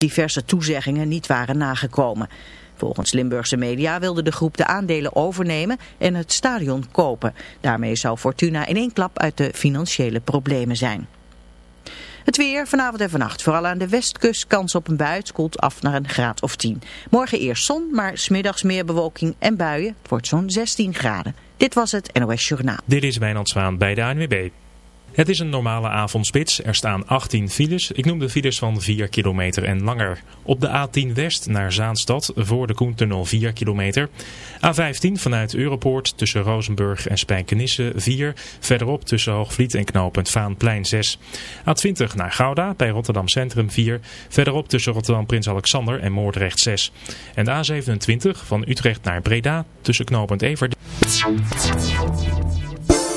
diverse toezeggingen niet waren nagekomen. Volgens Limburgse media wilde de groep de aandelen overnemen en het stadion kopen. Daarmee zou Fortuna in één klap uit de financiële problemen zijn. Het weer vanavond en vannacht. Vooral aan de westkust kans op een bui. Koelt af naar een graad of 10. Morgen eerst zon, maar smiddags meer bewolking en buien. Het wordt zo'n 16 graden. Dit was het NOS Journaal. Dit is Wijnand Zwaan bij de ANWB. Het is een normale avondspits. Er staan 18 files. Ik noem de files van 4 kilometer en langer. Op de A10 West naar Zaanstad voor de Koentunnel 4 kilometer. A15 vanuit Europoort tussen Rozenburg en Spijkenisse 4. Verderop tussen Hoogvliet en knooppunt Vaanplein 6. A20 naar Gouda bij Rotterdam Centrum 4. Verderop tussen Rotterdam Prins Alexander en Moordrecht 6. En de A27 van Utrecht naar Breda tussen knooppunt Everd.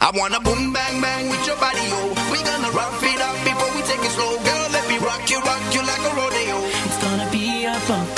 I wanna boom bang bang with your body, yo. We gonna rough it up before we take it slow, girl. Let me rock you, rock you like a rodeo. It's gonna be a fun.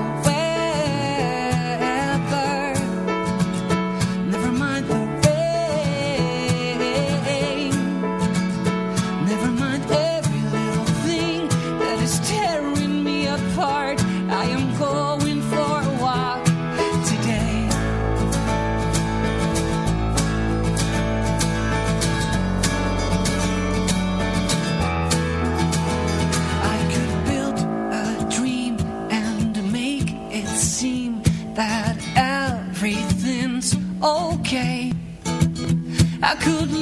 I could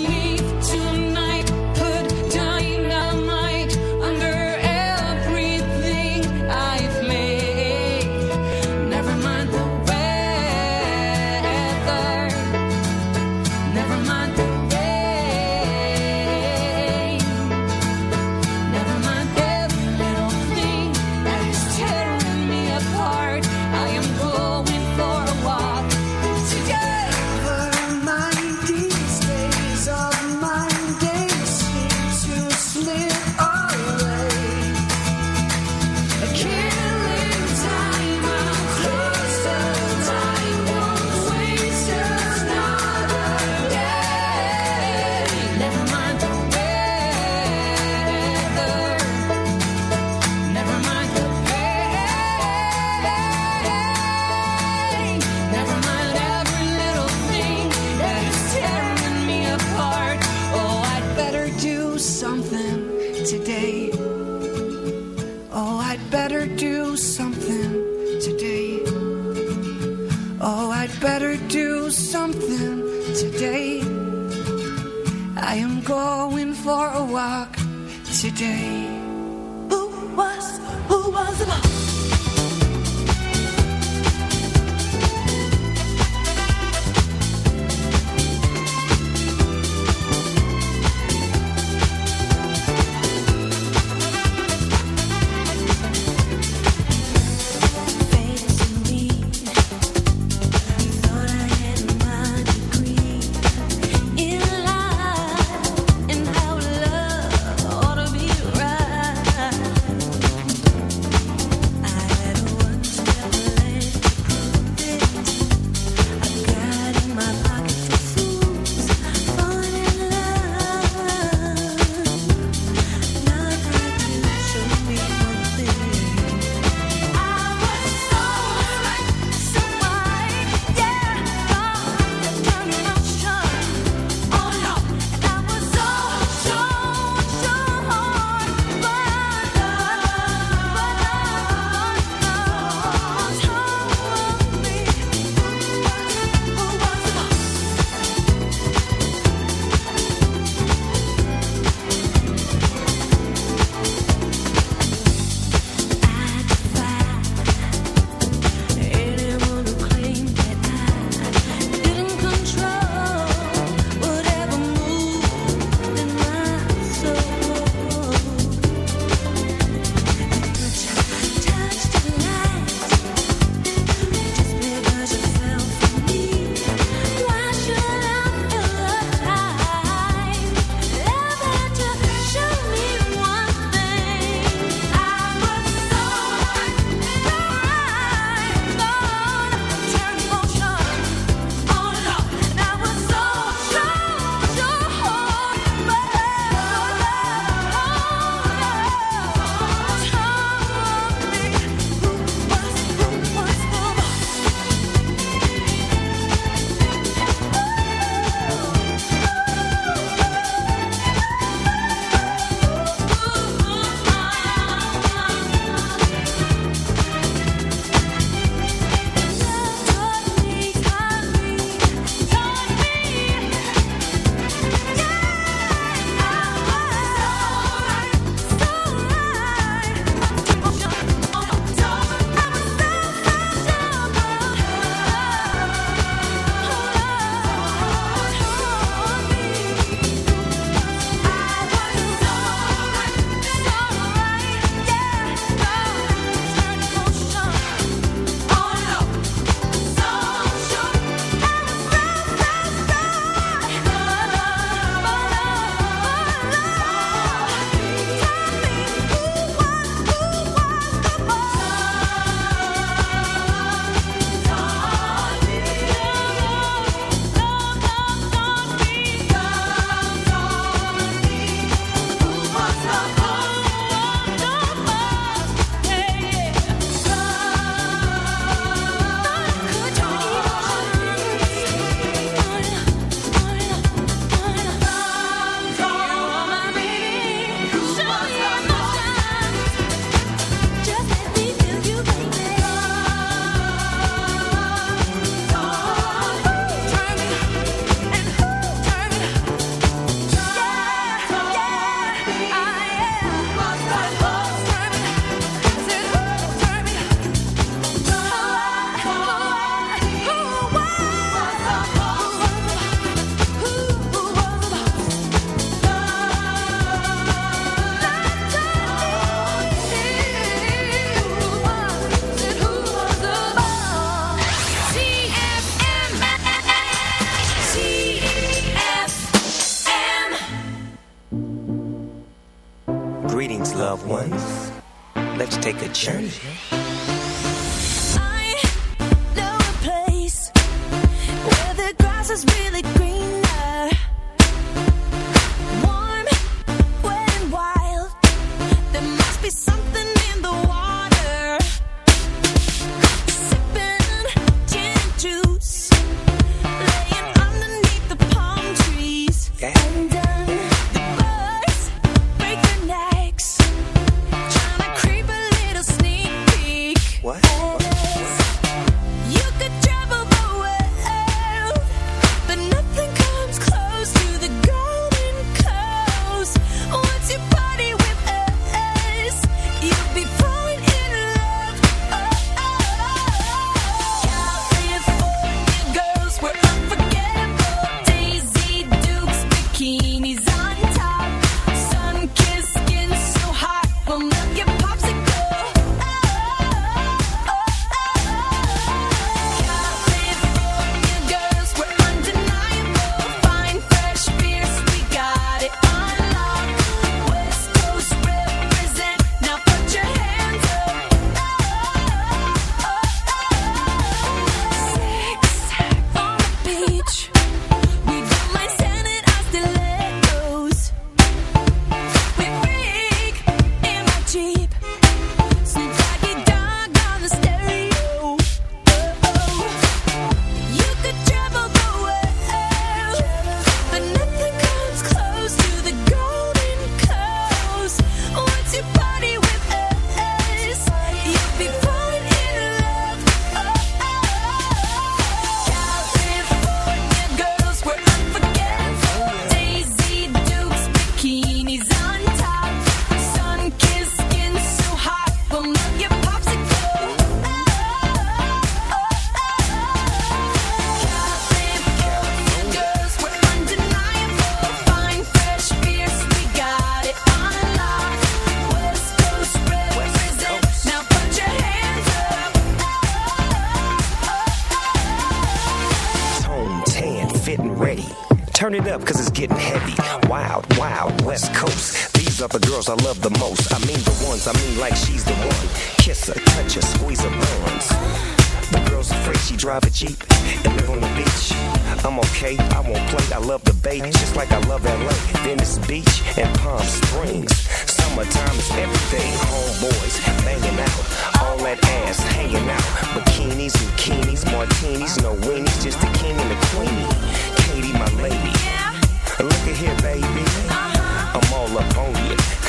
day.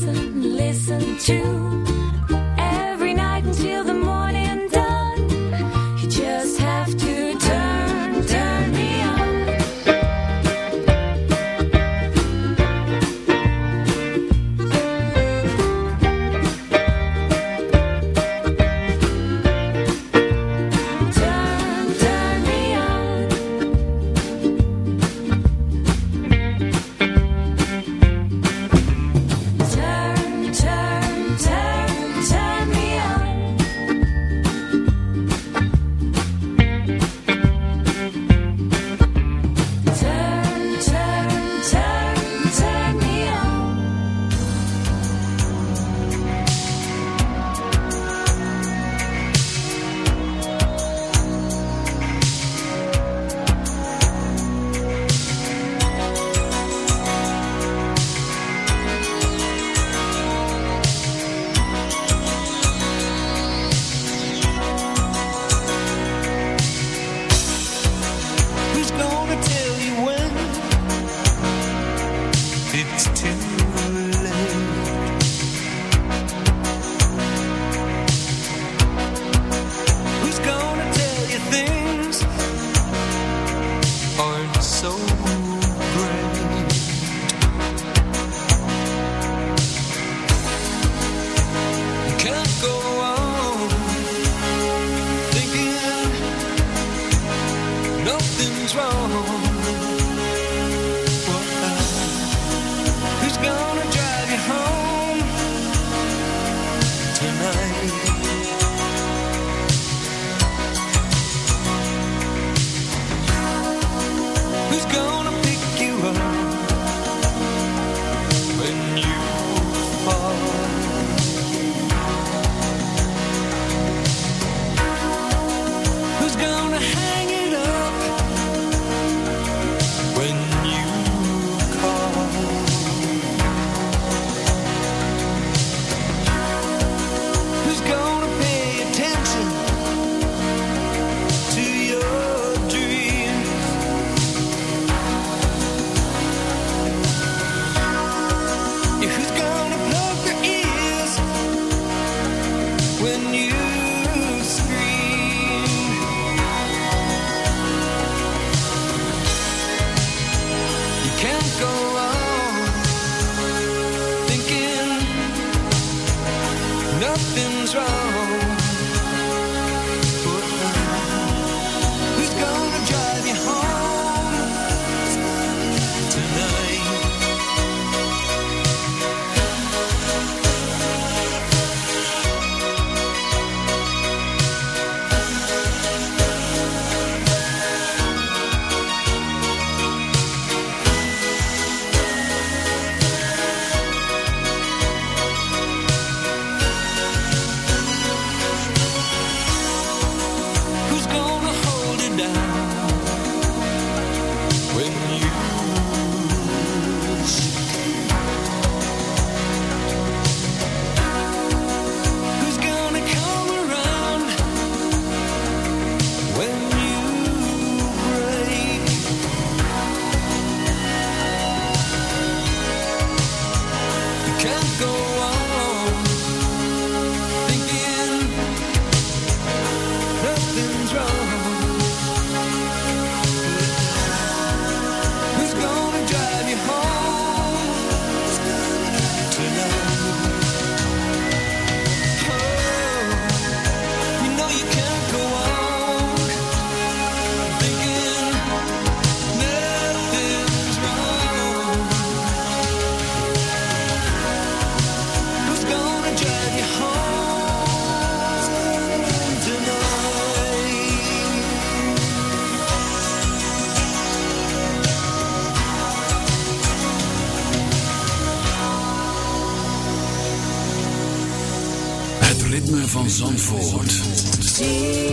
Listen can't go Zandvoort.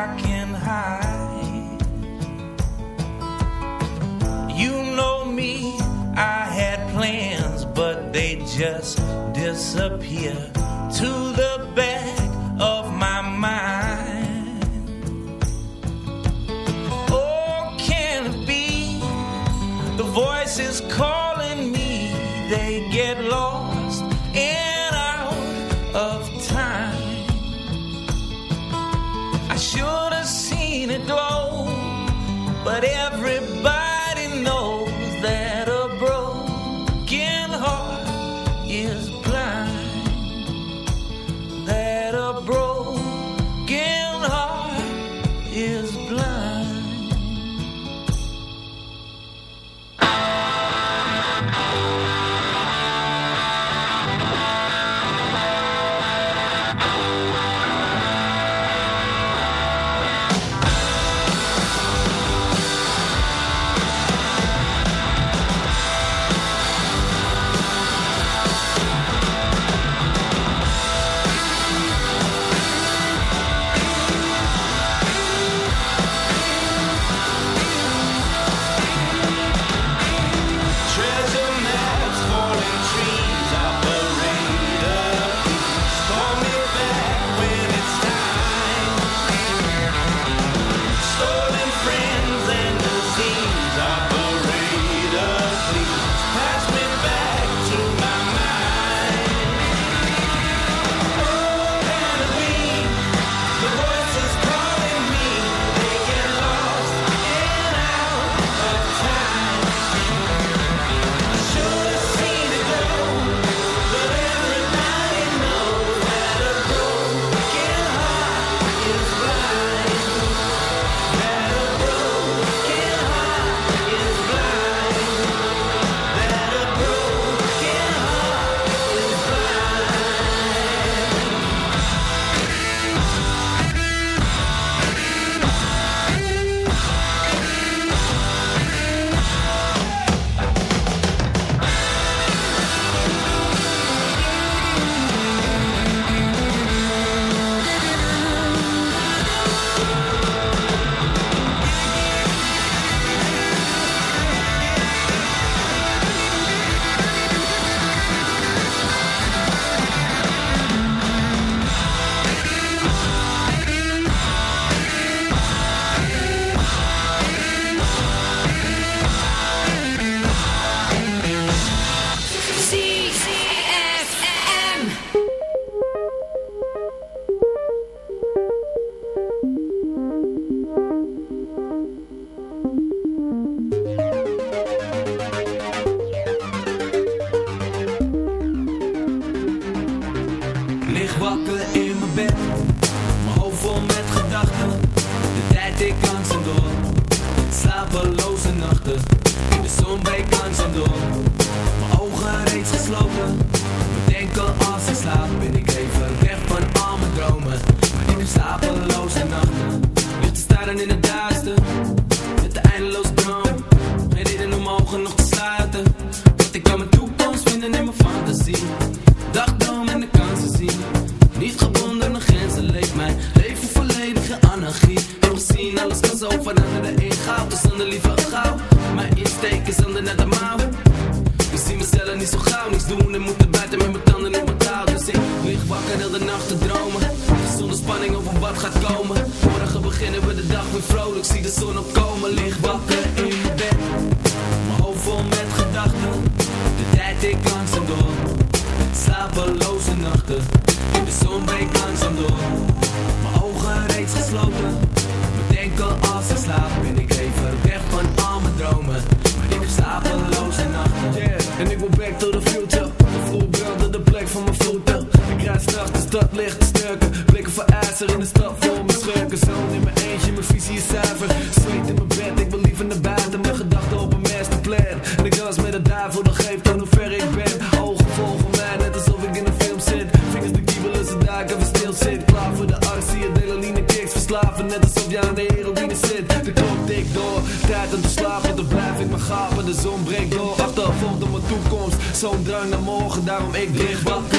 I can hide. You know me, I had plans, but they just disappear to the anarchie En zien alles kan zo vanuit naar de goud Dus ander liever gauw. Mijn insteek is aan de net de mouw. Ik zie mezelf niet zo gauw. Niks doen en moeten buiten met mijn tanden in mijn taal. Dus ik lig wakker heel de nacht te dromen. Zonder spanning over wat gaat komen. Morgen beginnen we de dag weer vrolijk. Zie de zon opkomen, Licht wakker in bed. Mijn hoofd vol met gedachten. De tijd ik langzaam door. Slapeloze nachten. In de zon breekt Ijzer in de stad vol mijn schurken. Zoon in mijn eentje, mijn visie is zuiver. Zweet in mijn bed, ik wil liever naar buiten. Mijn gedachten op een masterplan. En ik met de duivel, dat geeft aan hoe ver ik ben. Ogen volgen mij, net alsof ik in een film zit. Vingers de kiebelen, ze ik even stil zit. Klaar voor de arts, zie je delaline kicks verslaven. Net alsof je aan de heroïne zit. De klok tikt door, tijd om te slapen. Dan blijf ik maar gapen, de zon breekt door. Achtervolgd op mijn toekomst, zo'n drang naar morgen. Daarom ik wakker